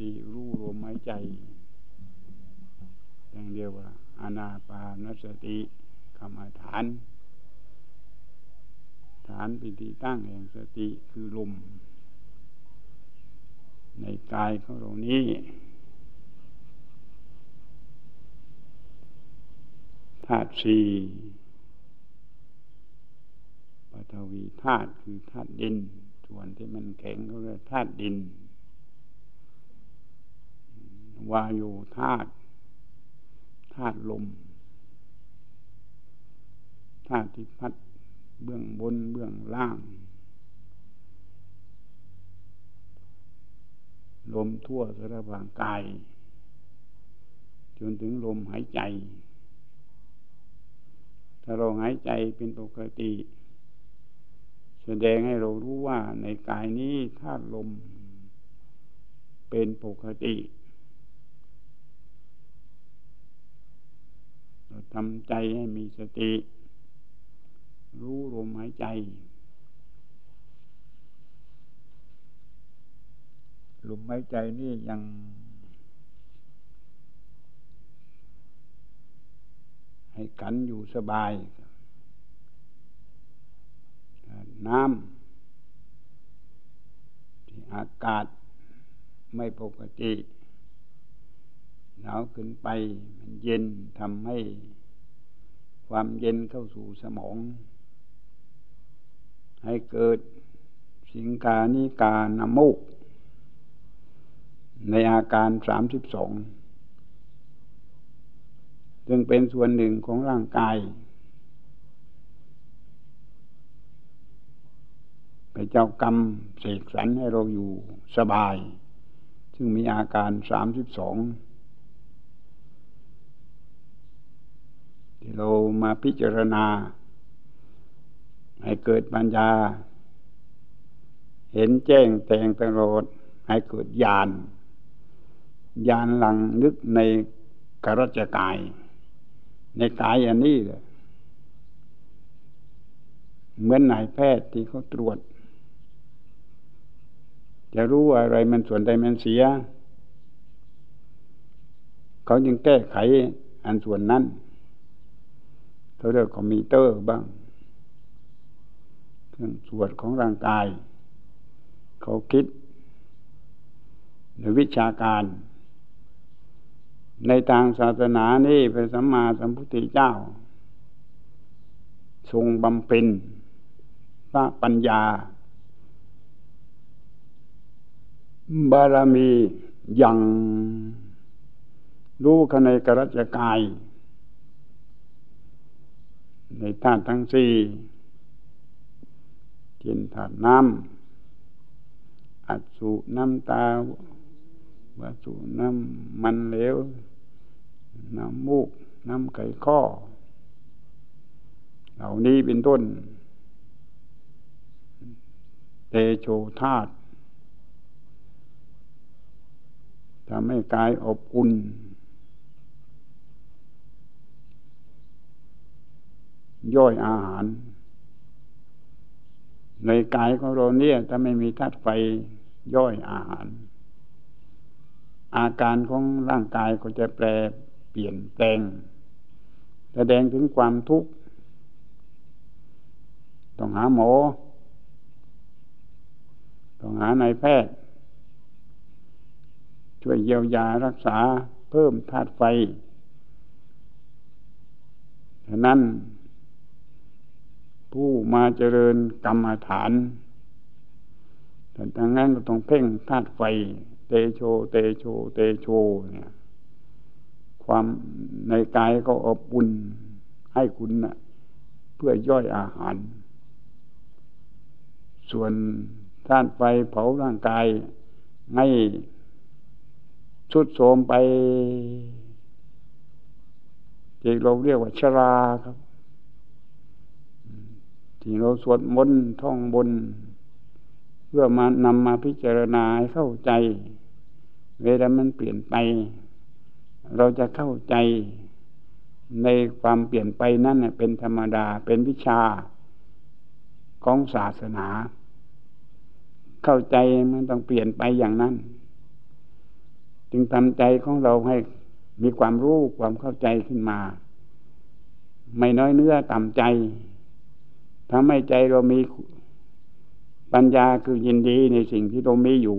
ติ รู้ลมหายใจ อย่างเดียวว่าอานาปานสติกรรมฐาน ฐานเป็นที่ตั้งแห่งสติคือลม ในกายของเรานี้ ธาตุสี่ปฐวีธาตุคือธาตุดิน ส่วนที่มันแข็งเขาเรียกธาตุดิน วายุธาตุธาตุลมธาตุที่พัดเบื้องบนเบื้องล่าง ลมทั่วสารพางกาย จนถึงลมหายใจ ถ้าเราหายใจเป็นปกติ แสดงให้เรารู้ว่าในกายนี้ธาตุลมเป็นปกติ ทำใจให้มีสติ รู้ลมหายใจ ลมหายใจนี่ยัง ให้กันอยู่สบายน้ำที่อากาศไม่ปกติ หนาวขึ้นไป มันเย็นทำให้ความเย็นเข้าสู่สมอง ให้เกิดสิงกานิกานมุก ในอาการสามสิบสองจึงเป็นส่วนหนึ่งของร่างกายไปเจ้ากรรมเสกสรรให้เราอยู่สบาย ซึ่งมีอาการสามสิบสอง เรามาพิจารณา ให้เกิดปัญญา เห็นแจ้งแต่งตลอดให้เกิดญาณญาณหลังนึกในกรัจกาย ในกายอันนี้เลยเหมือนนายแพทย์ที่เขาตรวจ จะรู้อะไรมันส่วนใดมันเสีย เขาจึงแก้ไขอันส่วนนั้น เขาเรียกคอมพิวเตอร์บ้างเครื่องตรวจของร่างกาย เขาคิดในวิชาการ ในทางศาสนานี่พระสัมมาสัมพุทธเจ้า ทรงบำเพ็ญพระปัญญา บารมีอย่างรู้ขในกรัจกาย ในธาตุทั้งสี่เช่นธาตุน้ำอัสุน้ำตาวาสุน้ำมันเหลว น้ำมูก น้ำไข่ข้อ เหล่านี้เป็นต้น เตโชธาตุทำให้กายอบอุ่น ย่อยอาหาร ในกายของเราเนี่ยถ้าไม่มีธาตุไฟย่อยอาหาร อาการของร่างกายก็จะแปรเปลี่ยนแปลง แสดงถึงความทุกข์ ต้องหาหมอ ต้องหานายแพทย์ ช่วยเยียวยารักษาเพิ่มธาตุไฟฉะนั้น ผู้มาเจริญกรรมฐานแต่ดังนั้นก็ต้องเพ่งธาตุไฟ เตโช เตโช เตโชเนี่ยความในกายก็อบอุ่นให้คุณนะเพื่อย่อยอาหาร ส่วนธาตุไฟเผาร่างกายให้ชุดโสมไปที่เราเรียกว่าชราครับ ที่เราสวดมนต์ท่องบน เพื่อมานำมาพิจารณาให้เข้าใจ เวลามันเปลี่ยนไป เราจะเข้าใจในความเปลี่ยนไปนั่นเป็นธรรมดาเป็นวิชาของศาสนา เข้าใจมันต้องเปลี่ยนไปอย่างนั้น จึงทำใจของเราให้มีความรู้ความเข้าใจขึ้นมา ไม่น้อยเนื้อต่ำใจ ทำให้ใจเรามีปัญญาคือยินดีในสิ่งที่เรามีอยู่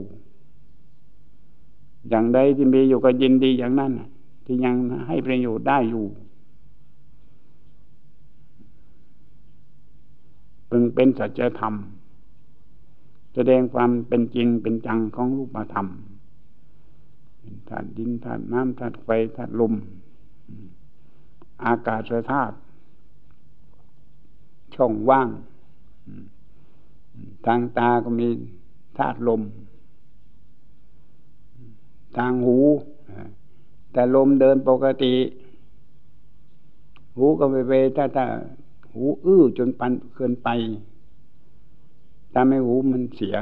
อย่างใดที่มีอยู่ก็ยินดีอย่างนั้นที่ยังให้ประโยชน์ได้อยู่พึงเป็นสัจธรรม แสดงความเป็นจริงเป็นจังของรูปธรรมธาตุดินธาตุน้ำธาตุไฟธาตุลม อากาศธาตุ ช่องว่าง ทางตาก็มีธาตุลม ทางหู แต่ลมเดินปกติ หูก็ไปไปถ้าถ้าหูอื้อจนปันเกินไปทำให้หูมันเสีย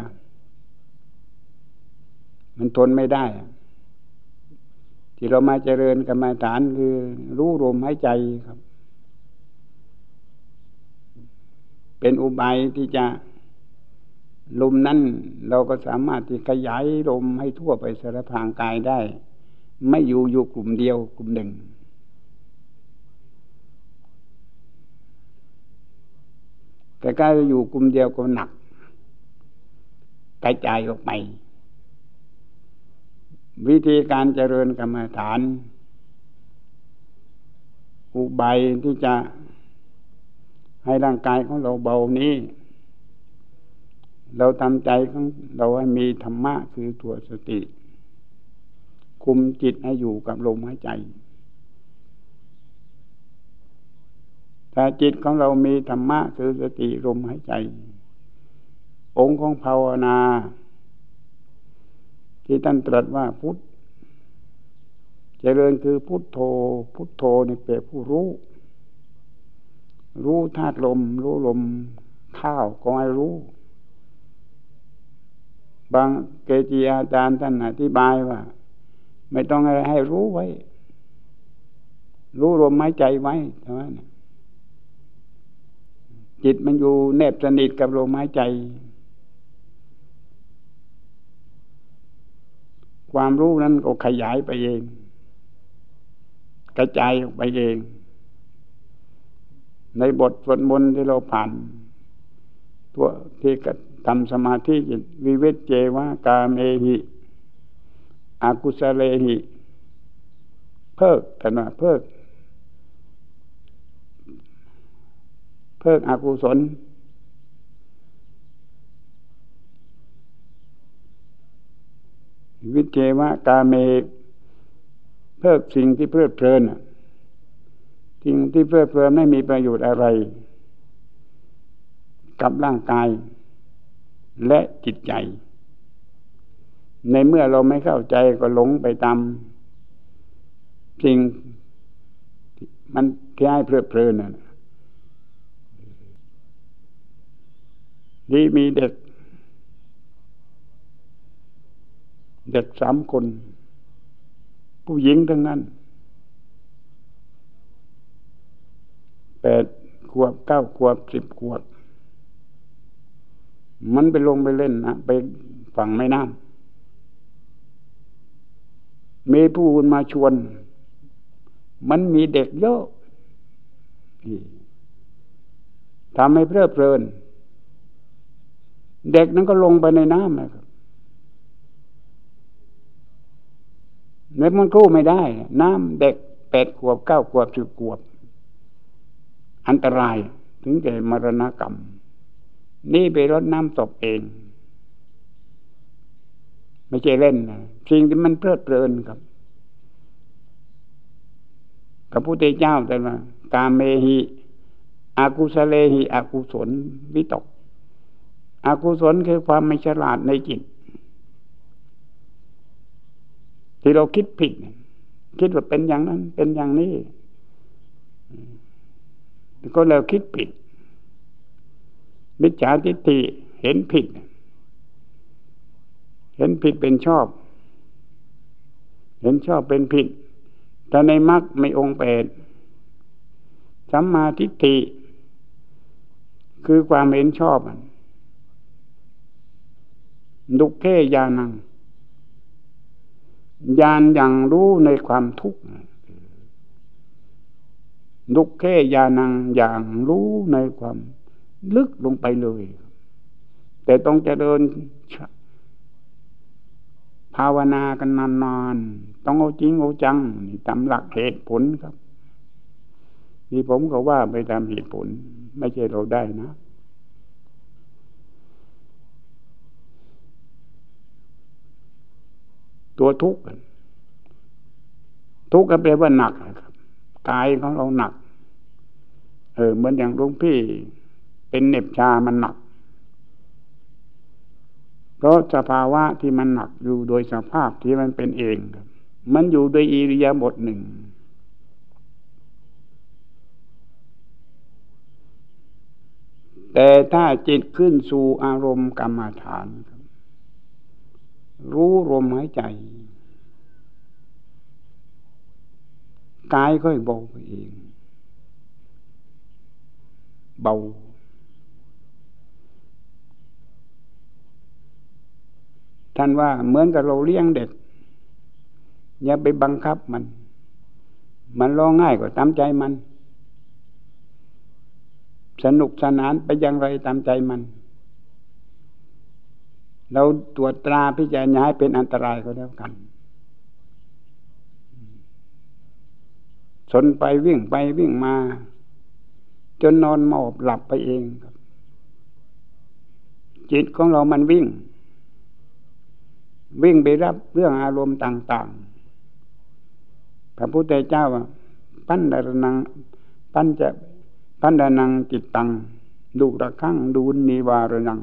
มันทนไม่ได้ ที่เรามาเจริญกรรมาฐานคือรู้ลมหายใจครับ เป็นอุบายที่จะลมนั้นเราก็สามารถที่ขยายลมให้ทั่วไปสารพางกายได้ ไม่อยู่อยู่กลุ่มเดียวกลุ่มหนึ่ง แต่การอยู่กลุ่มเดียวก็หนักกระจายออกไป วิธีการเจริญกรรมฐาน อุบายที่จะ ให้ร่างกายของเราเบานี้ เราทำใจของเราให้มีธรรมะคือตัวสติ คุมจิตให้อยู่กับลมหายใจ ถ้าจิตของเรามีธรรมะคือสติลมหายใจ องค์ของภาวนา ที่ท่านตรัสว่าพุทธเจริญคือพุทโธ พุทโธนี่เปรผู้รู้ รู้ธาตุลม รู้ลมข้าวก็ให้รู้ บางเกจิอาจารย์ท่านอธิบายว่า ไม่ต้องอะไรให้รู้ไว้ รู้ลมหายใจไว้เท่านั้นจิตมันอยู่แนบสนิทกับลมหายใจ ความรู้นั้นก็ขยายไปเอง กระจายออกไปเอง ในบทสวดมนต์ที่เราผ่านตัวที่กทำสมาธิจิตวิเวทเจวากาเมหิอากุสเลหิเพิกแต่ว่าเพิก เพิกอากุศล วิเทวะกาเม เพิกสิ่งที่เพลิดเพลิน สิ่งที่เพลิดเพลินไม่มีประโยชน์อะไร กับร่างกาย และจิตใจ ในเมื่อเราไม่เข้าใจก็หลงไปตามสิ่งมันแค่ให้เพลิดเพลินนะนี่มีเด็ก เด็กสามคน ผู้หญิงทั้งนั้น ปดขวบเก้าขวบสิบขวบ มันไปลงไปเล่นนะไปฝั่งแม่น้ำมีผู้คนมาชวน มันมีเด็กเยอะทำให้เพลิดเพลิน เด็กนั้นก็ลงไปในน้ำนะครับเน็มันกู้ไม่ได้ น้ำเด็กแปดขวบเก้าขวบสิบขวบ อันตรายถึงแก่มรณกรรม นี่ไปรดน้ำศพเอง ไม่ใช่เล่นนะสิ่งที่มันเพลิดเพลินครับกับพุทธเจ้าแต่ว่ากาเมหิอากุสเลหิอากุศลวิตกอากุศลคือความไม่ฉลาดในจิต ที่เราคิดผิด คิดว่าเป็นอย่างนั้น เป็นอย่างนี้ ก็เราคิดผิดมิจฉาทิฏฐิเห็นผิด เห็นผิดเป็นชอบ เห็นชอบเป็นผิด แต่ในมรรคไม่องค์แปดสัมมาทิฏฐิคือความเห็นชอบมันดุเกยานังญาณอย่างรู้ในความทุกข์ ลุกแค่ยานังอย่างรู้ในความลึกลงไปเลย แต่ต้องเจริญภาวนากันนานๆ ต้องเอาจริงเอาจังนี่ตามหลักเหตุผลครับที่ผมก็ว่าไปตามเหตุผล ไม่ใช่เราได้นะ ตัวทุกข์ทุกข์ก็แปลว่าหนักครับ กายของเราหนัก เออเหมือนอย่างหลวงพี่ เป็นเน็บชามันหนัก เพราะสภาวะที่มันหนักอยู่โดยสภาพที่มันเป็นเองมันอยู่โดยอิริยาบถหนึ่งแต่ถ้าจิตขึ้นสู่อารมณ์กรรมฐาน รู้ลมหายใจ กายค่อยเบาไปเอง เบา ท่านว่าเหมือนกับเราเลี้ยงเด็ก อย่าไปบังคับมัน มันร้องง่ายกว่าตามใจมัน สนุกสนานไปอย่างไรตามใจมัน เราตรวจตราพิจารณาให้เป็นอันตรายก็แล้วกัน สนไปวิ่งไปวิ่งมา จนนอนหมอบหลับไปเองครับ จิตของเรามันวิ่ง วิ่งไปรับเรื่องอารมณ์ต่าง ๆ พระพุทธเจ้าปั้นดารนังปั้นจะปั้นดานังจิตตัง ดูระคังดูนิวารนัง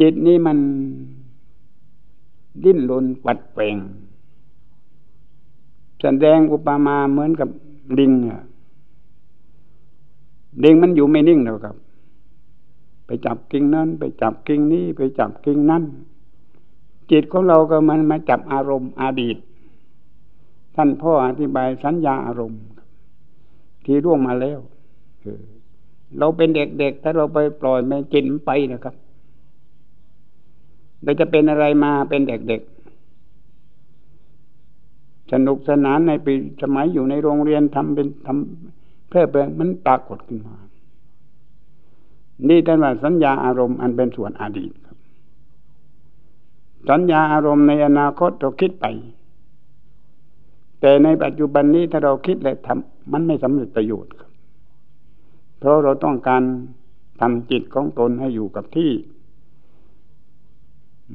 จิตนี้มันดิ้นรนปัดแปง แสดงอุปมาเหมือนกับลิงอะลิงมันอยู่ไม่นิ่งหรอกครับ ไปจับกิ่งนั้น ไปจับกิ่งนี้ ไปจับกิ่งนั้นจิตของเราก็มันมาจับอารมณ์อดีต ท่านพ่ออธิบายสัญญาอารมณ์ ที่ร่วงมาแล้วเราเป็นเด็กๆถ้าเราไปปล่อยมันจิตมันไปนะครับเราจะเป็นอะไรมาเป็นเด็กๆ สนุกสนานในปีสมัยอยู่ในโรงเรียนทำเป็นทำเพื่อเปมันปรากฏขึ้นมา นี่ท่านว่าสัญญาอารมณ์อันเป็นส่วนอดีตครับ สัญญาอารมณ์ในอนาคตเราคิดไป แต่ในปัจจุบันนี้ถ้าเราคิดและทำมันไม่สำเร็จประโยชน์ครับ เพราะเราต้องการทำจิตของตนให้อยู่กับที่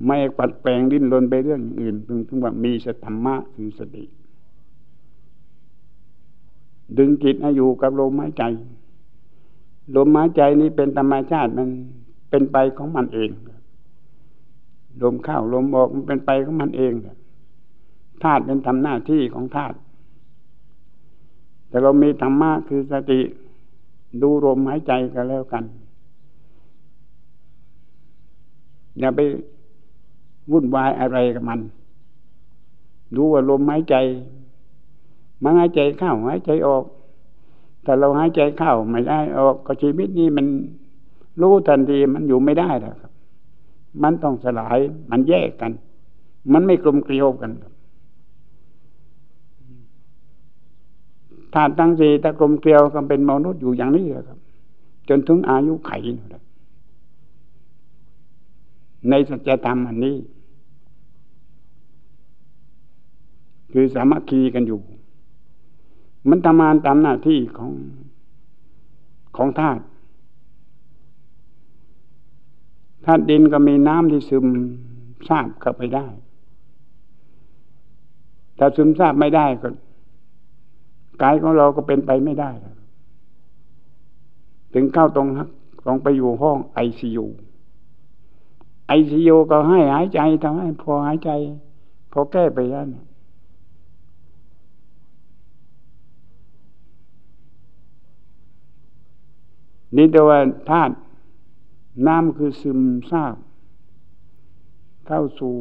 ไม่ปัดแปลงดิ้นรนไปเรื่องอื่นพึงถึงว่ามีสธรรมะคือสติ ดึงจิตให้อยู่กับลมหายใจ ลมหายใจนี้เป็นธรรมชาติมันเป็นไปของมันเอง ลมเข้าลมออกมันเป็นไปของมันเองธาตุเป็นทำหน้าที่ของธาตุแต่เรามีธรรมะคือสติ ดูลมหายใจกันแล้วกัน อย่าไป วุ่นวายอะไรกับมัน ดูว่าลมหายใจมันหายใจเข้าหายใจออกถ้าเราหายใจเข้าไม่ได้ออกก็ชีวิตนี้มันรู้ทันทีมันอยู่ไม่ได้แล้วครับ มันต้องสลายมันแยกกัน มันไม่กลมเกลียวกันครับถ้าตั้งใจถ้ากลมเกลียวก็เป็นมนุษย์อยู่อย่างนี้ครับ จนถึงอายุไข ในสัจธรรมอันนี้ คือสามัคคีกันอยู่ มันทำงานตามหน้าที่ของของธาตุธาตุดินก็มีน้ำที่ซึมซาบเข้าไปได้ ถ้าซึมซาบไม่ได้ก็กายของเราก็เป็นไปไม่ได้ถึงเข้าตรงตรงไปอยู่ห้องไอซียูไอซียูก็ให้หายใจทำให้พอหายใจ พอแก้ไปได้นะ นี่แต่ว่าธาตุน้ำคือซึมซาบ เข้าสู่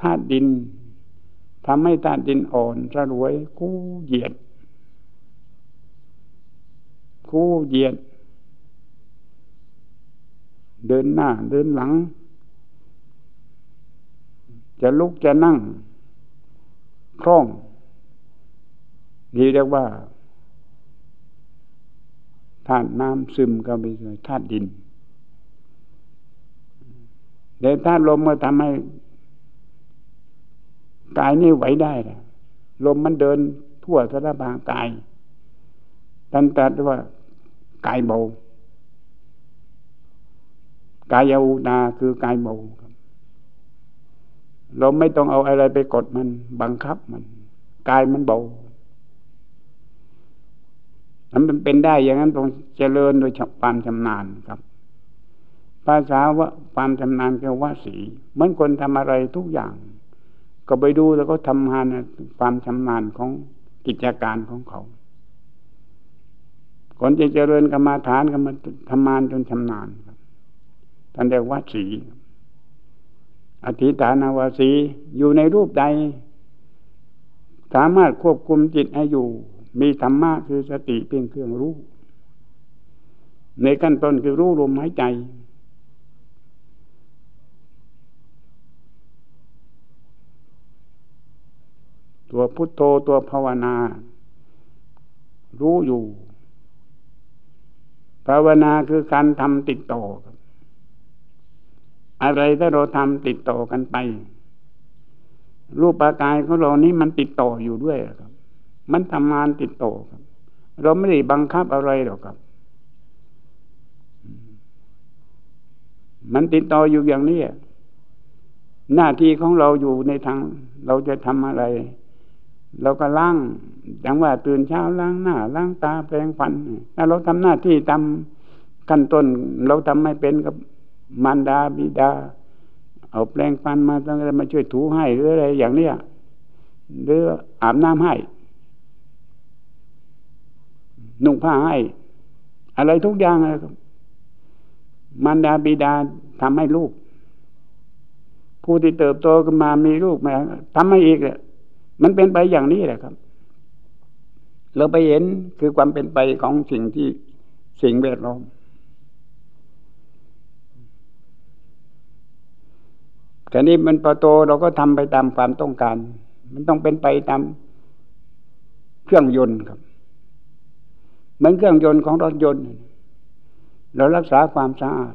ธาตุดินทำให้ธาตุดินอ่อนระรวยกู้เหยียด กู้เหยียด เดินหน้า เดินหลัง จะลุกจะนั่งคล่องนี่เรียกว่า ธาตุน้ำซึมก็ไปเลยธาตุดินเดี๋ยวธาตุลมมาทำให้กายนี่ไหวได้ละลมมันเดินทั่วสารพางกายตันตัดว่ากายเบากายอุนาคือกายเบาเราไม่ต้องเอาอะไรไปกดมัน บังคับมัน กายมันเบา มันเป็นได้อย่างนั้นต้องเจริญโดยความชำนาญครับ ภาษาว่าความชำนาญคือว่าสีเหมือนคนทำอะไรทุกอย่าง ก็ไปดูแล้วก็ทำงานความชำนาญของกิจการของเขา คนจะเจริญกรรมาฐานก็มทำงานจนชำนาญครับท่านเรียกว่าสีอธิฐานาวาสีอยู่ในรูปใด สามารถควบคุมจิตให้อยู่ มีธรรมะคือสติเพียงเครื่องรู้ ในขั้นต้นคือรู้ลมหายใจ ตัวพุทโธตัวภาวนา รู้อยู่ ภาวนาคือการทำติดต่อ อะไรถ้าเราทำติดต่อกันไป รูปปากายของเรานี้มันติดต่ออยู่ด้วยครับ มันทำงานติดต่อครับ เราไม่ได้บังคับอะไรหรอกครับ มันติดต่ออยู่อย่างนี้หน้าที่ของเราอยู่ในทาง เราจะทำอะไร เราก็ล้างอย่างว่าตื่นเช้าล้างหน้าล้างตาแปรงฟันถ้าเราทำหน้าที่ทำขั้นต้น เราทำไม่เป็นกับมารดาบิดา เอาแปลงฟันมาต้องมาช่วยถูให้หรืออะไรอย่างเนี้ยหรืออาบน้ำให้ นุ่งผ้าให้ อะไรทุกอย่างเลยครับมารดาบิดาทำให้ลูก ผู้ที่เติบโตขึ้นมามีลูกมาทำให้อีกเลยมันเป็นไปอย่างนี้แหละครับ เราไปเห็นคือความเป็นไปของสิ่งที่สิ่งแวดล้อมแต่นี้มันพอโตเราก็ทำไปตามความต้องการ มันต้องเป็นไปตามเครื่องยนต์ครับ เหมือนเครื่องยนต์ของรถยนต์ เรารักษาความสะอาด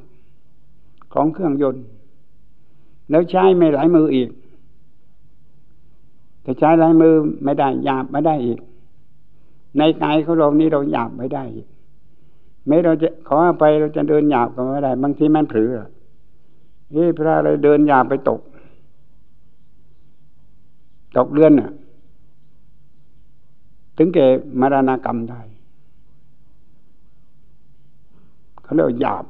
ของเครื่องยนต์ แล้วใช้ไม่หลายมืออีกแต่ใช้หลายมือไม่ได้หยาบไม่ได้อีก ในกายของเรานี้เราหยาบไม่ได้อีกไม่เราจะขอไปเราจะเดินหยาบก็ไม่ได้ บางทีมันผลอเฮ้พระอะไรเดินหยาบไปตก ตกเรือนน่ะ ถึงแก่มรณกรรมได้ เขาเรียกหยาบ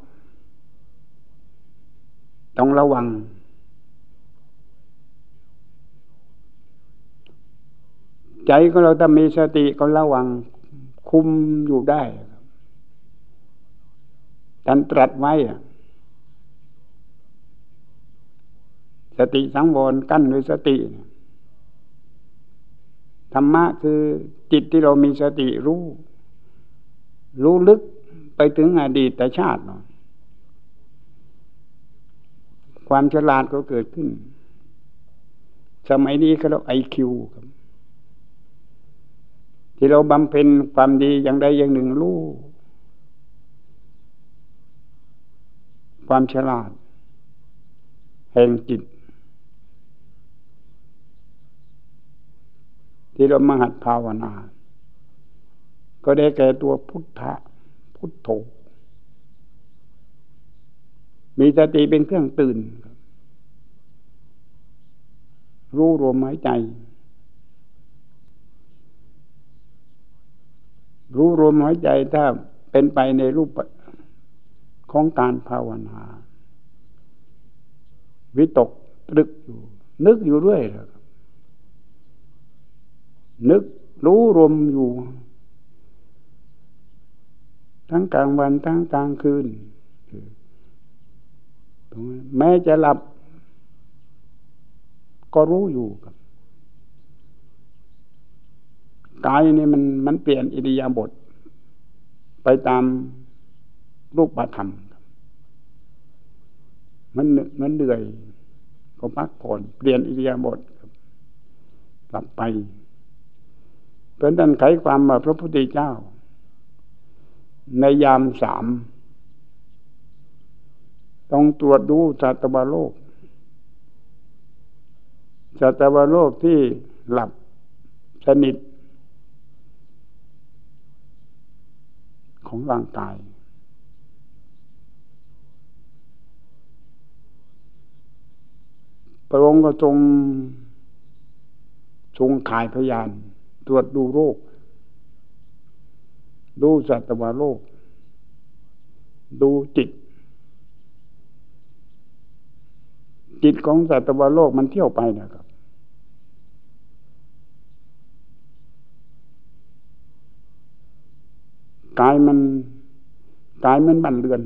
ต้องระวัง ใจของเราถ้ามีสติก็ระวัง คุมอยู่ได้ท่านตรัสไว้ สติสังวรกั้นด้วยสติ ธรรมะคือจิตที่เรามีสติรู้ รู้ลึก ไปถึงอดีตชาติเนาะความฉลาดก็เกิดขึ้น สมัยนี้ก็เราไอคิวครับที่เราบำเพ็ญความดีอย่างใดอย่างหนึ่งรู้ความฉลาด แห่งจิต ที่เรามาหัดภาวนา ก็ได้แก่ตัวพุทธะ พุทโธ มีสติเป็นเครื่องตื่น รู้รวมหายใจ รู้รวมหายใจถ้าเป็นไปในรูปของการภาวนา วิตกตรึกอยู่ นึกอยู่ด้วยเลยนึกรู้รวมอยู่ ทั้งกลางวันทั้งกลางคืนแม้จะหลับ ก็รู้อยู่ครับกายนี่มันมันเปลี่ยนอิริยาบถไปตามรูปธรรม มันมันเหนื่อย ก็พักผ่อนเปลี่ยนอิริยาบถกลับไป เพราะนั้นไขความว่าพระพุทธเจ้า ในยามสาม ต้องตรวจดูสัตวโลกสัตวโลกที่หลับสนิท ของร่างกาย พระองค์ก็ทรงทรงขายพยาน ตรวจดูโรค ดูสัตวโลก ดูจิต จิตของสัตวโลกมันเที่ยวไปนะครับ กายมันกายมันบันเรือน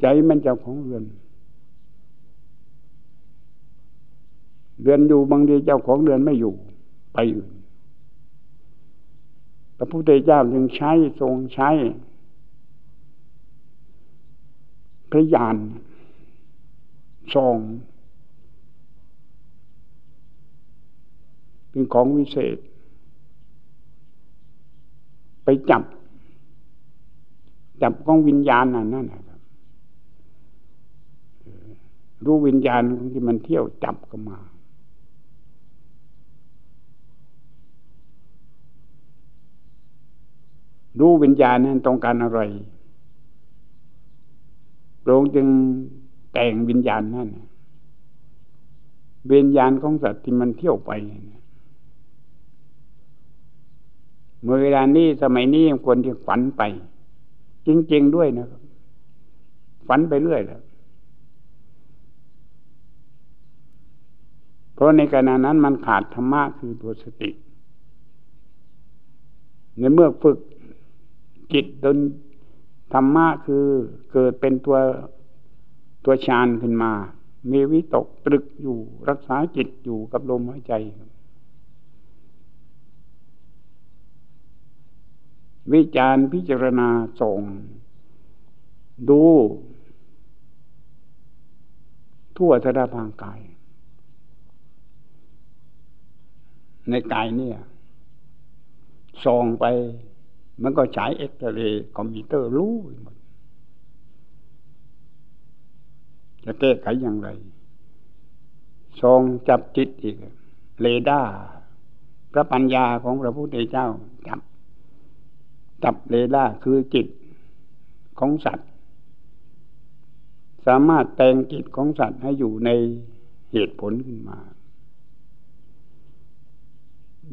ใจมันเจ้าของเรือน รือนอยู่บางทีเจ้าของเรือนไม่อยู่ ไปอื่นพระพุทธเจ้าจึงใช้ทรงใช้ พระญาณทรงเป็นของวิเศษ ไปจับ จับของวิญญาณนั่นนั่นนะครับรู้วิญญาณที่มันเที่ยวจับก็มา รู้วิญญาณนั้นต้องการอะไรพระองค์จึงแต่งวิญญาณนั่นวิญญาณของสัตว์ที่มันเที่ยวไปเมื่อเวลานี้สมัยนี้ควรที่ฝันไป จริง ๆ ด้วยนะครับ ฝันไปเรื่อยแล้วเพราะในขณะนั้นมันขาดธรรมะคือตัวสติ ในเมื่อฝึก จิตจนธรรมะคือเกิดเป็นตัวตัวฌานขึ้นมา มีวิตกตรึกอยู่รักษาจิตอยู่กับลมหายใจ วิจารพิจารณาส่ง ดู ทั่วสารพางกาย ในกายเนี่ยส่องไป มันก็ฉายเอ็กซเรย์คอมพิวเตอร์รู้หมดจะแก้ไขอย่างไรส่องจับจิตอีก เรดาร์พระปัญญาของพระพุทธเจ้า จับ จับเลล่าคือจิตของสัตว์ สามารถแต่งจิตของสัตว์ให้อยู่ในเหตุผลขึ้นมา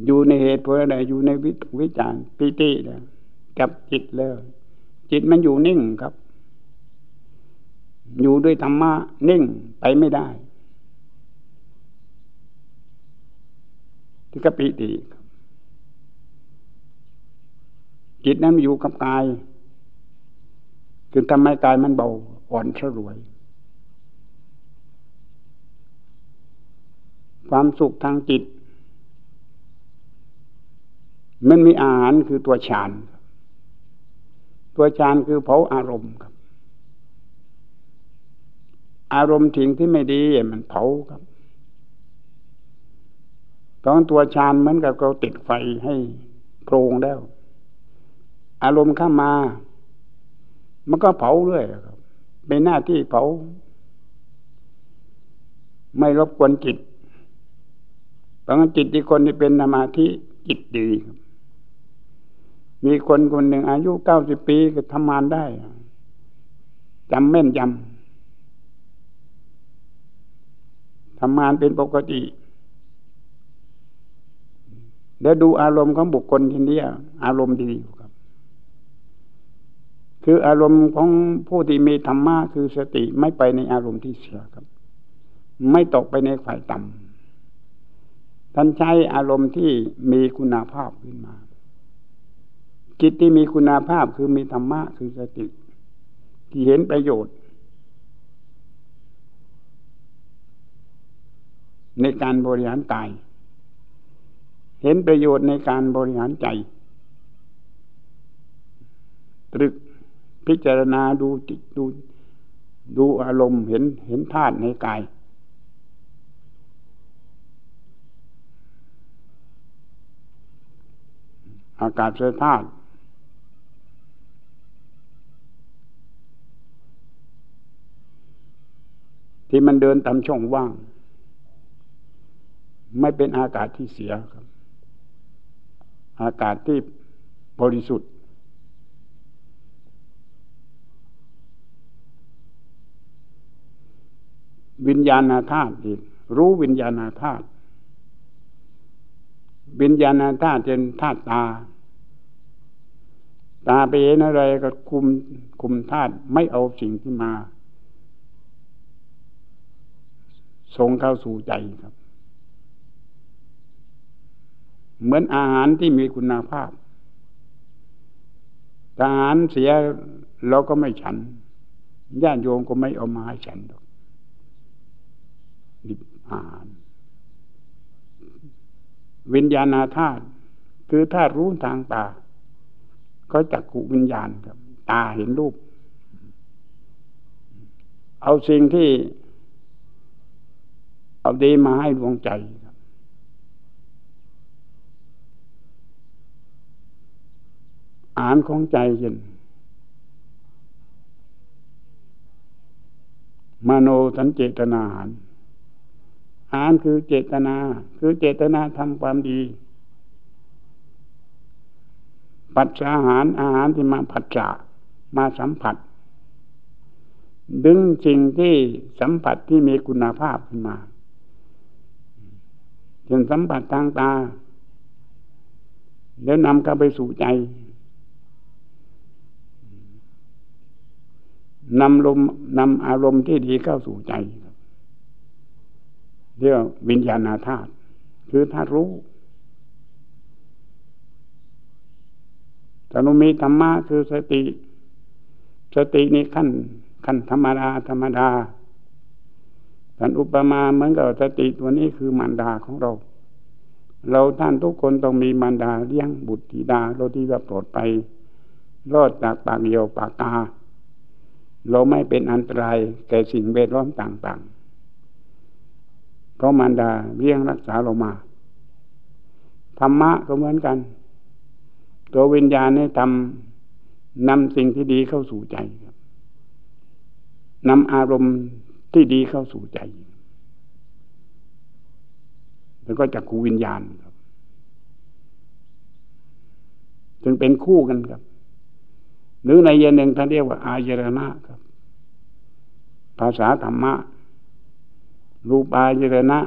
อยู่ในเหตุผลอะไรอยู่ในวิวิจารปิติเนี่ย จับจิตแล้วจิตมันอยู่นิ่งครับ อยู่ด้วยธรรมะนิ่งไปไม่ได้ที่กปิติจิตนั้นอยู่กับกายคือทำให้กายมันเบาอ่อนฉรวย ความสุขทางจิต มันมีอาหารคือตัวฌาน ตัวฌานคือเผาอารมณ์ครับ อารมณ์ทิ้งที่ไม่ดีมันเผาครับตอนตัวฌานเหมือนกับเราติดไฟให้โปร่งแล้ว อารมณ์เข้ามา มันก็เผาเรื่อยครับ เป็นหน้าที่เผา ไม่รบกวนจิตบาะงั้นจิตที่คนที่เป็นสมาธิจิตดีครับ มีคนคนหนึ่งอายุเก้าสิบปีก็ทำงานได้จำแม่นยำทำงานเป็นปกติ แล้วดูอารมณ์ของบุคคลทีนี้อารมณ์ดีคืออารมณ์ของผู้ที่มีธรรมะคือสติไม่ไปในอารมณ์ที่เสียครับ ไม่ตกไปในฝ่ายต่ำท่านใช้อารมณ์ที่มีคุณภาพขึ้นมา จิตที่มีคุณภาพคือมีธรรมะคือสติ ที่เห็นประโยชน์ ในการบริหารกาย เห็นประโยชน์ในการบริหารใจตรึกพิจารณาดูจิตดูดูอารมณ์เห็นเห็นธาตุในกาย อากาศเสธาตุ ที่มันเดินตามช่องว่าง ไม่เป็นอากาศที่เสียครับ อากาศที่บริสุทธิ์ วิญญาณธาตุรู้วิญญาณธาตุวิญญาณธาตุเป็นธาตุตา ตาไปเห็นอะไรก็คุมคุมธาตุไม่เอาสิ่งที่มา ส่งเข้าสู่ใจครับ เหมือนอาหารที่มีคุณภาพอาหารเสียเราก็ไม่ฉันญาติโยมก็ไม่เอามาให้ฉันหรอกดิบอาหารวิญญาณธาตุคือธาตุรู้ทางตา ก็จักกุวิญญาณครับ ตาเห็นรูป เอาสิ่งที่ เอาดีมาให้ดวงใจอ่านของใจเช่นมโนสันเจตนาหารอ่านคือเจตนา คือเจตนาทำความดี ปัจจาหารอาหารที่มาผัสสะมาสัมผัส ดึงสิ่งที่สัมผัสที่มีคุณภาพขึ้นมา เช่นสัมผัสทางตา แล้วนำเข้าไปสู่ใจนำลมนำอารมณ์ที่ดีเข้าสู่ใจเรียกวิญญาณธาตุคือธาตุรู้ตนุมีธรรมะคือสติ สตินี่ขั้นขั้นธรรมดาธรรมดา ท่านอุปมาเหมือนกับสติตัวนี้คือมารดาของเรา เราท่านทุกคนต้องมีมารดาเลี้ยงบุตรธิดาเราที่จะปลอดไป รอดจากปากเดียวปากตา เราไม่เป็นอันตรายแก่สิ่งเวดล้อมต่างๆ เพราะมารดาเลี้ยงรักษาเรามา ธรรมะก็เหมือนกัน ตัววิญญาณนี่ทำนำสิ่งที่ดีเข้าสู่ใจนำอารมณ์ ที่ดีเข้าสู่ใจ แล้วก็จักขูวิญญาณครับจึงเป็นคู่กันครับ หรือในเย็นหนึ่งท่านเรียกว่า อายรณะครับ ภาษาธรรมะ รูปอายรณะ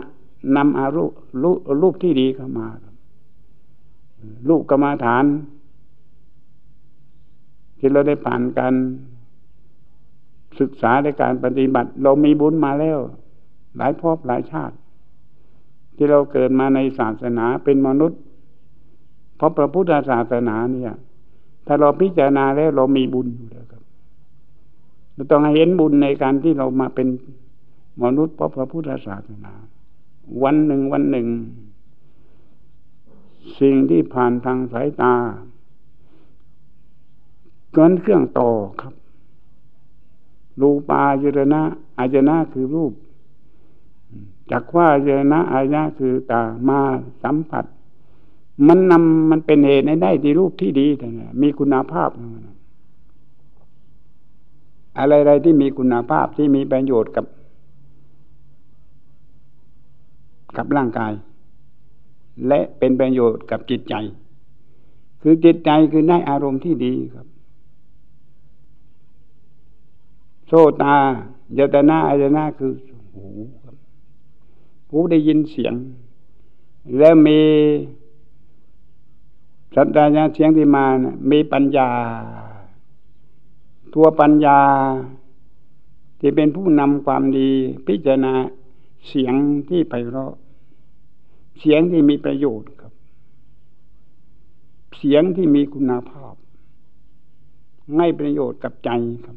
นำอารูปรูปรูปที่ดีเข้ามาครับรูปกรรมาฐานที่เราได้ผ่านกัน ศึกษาในการปฏิบัติ เรามีบุญมาแล้ว หลายภพหลายชาติ ที่เราเกิดมาในศาสนาเป็นมนุษย์ เพราะพระพุทธศาสนาเนี่ย ถ้าเราพิจารณาแล้วเรามีบุญอยู่แล้วครับเราต้องเห็นบุญในการที่เรามาเป็นมนุษย์เพราะพระพุทธศาสนา วันหนึ่งวันหนึ่ง สิ่งที่ผ่านทางสายตาเกินเครื่องต่อครับ รูปายรณะอายนะคือรูปจักว่าเยนะอายะคือตามาสัมผัส มันนำมันเป็นเหตุในได้ที่รูปที่ดีแต่มีคุณภาพ อะไรๆที่มีคุณภาพที่มีประโยชน์กับ กับร่างกาย และเป็นประโยชน์กับจิตใจ คือจิตใจคือได้อารมณ์ที่ดีครับ โซตายตนาอายนาคือหูหูได้ยินเสียง แล้วมีสัตยาเสียงที่มานะมีปัญญา ตัวปัญญา ที่เป็นผู้นำความดี พิจารณาเสียงที่ไพเราะ เสียงที่มีประโยชน์ครับ เสียงที่มีคุณภาพให้ประโยชน์กับใจครับ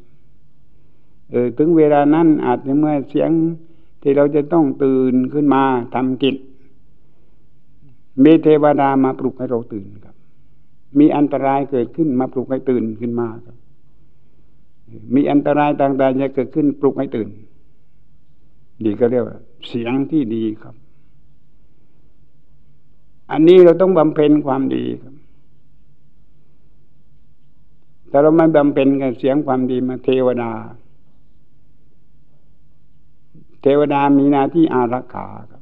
เออถึงเวลานั้นอาจจะเมื่อเสียงที่เราจะต้องตื่นขึ้นมาทำกิจมีเทวดามาปลุกให้เราตื่นครับ มีอันตรายเกิดขึ้นมาปลุกให้ตื่นขึ้นมาครับ มีอันตรายต่างๆจะเกิดขึ้นปลุกให้ตื่นดีก็เรียกว่า เสียงที่ดีครับ อันนี้เราต้องบำเพ็ญความดีครับแต่เราไม่บำเพ็ญกันเสียงความดีมาเทวดา เทวดามีหน้าที่อารักขาครับ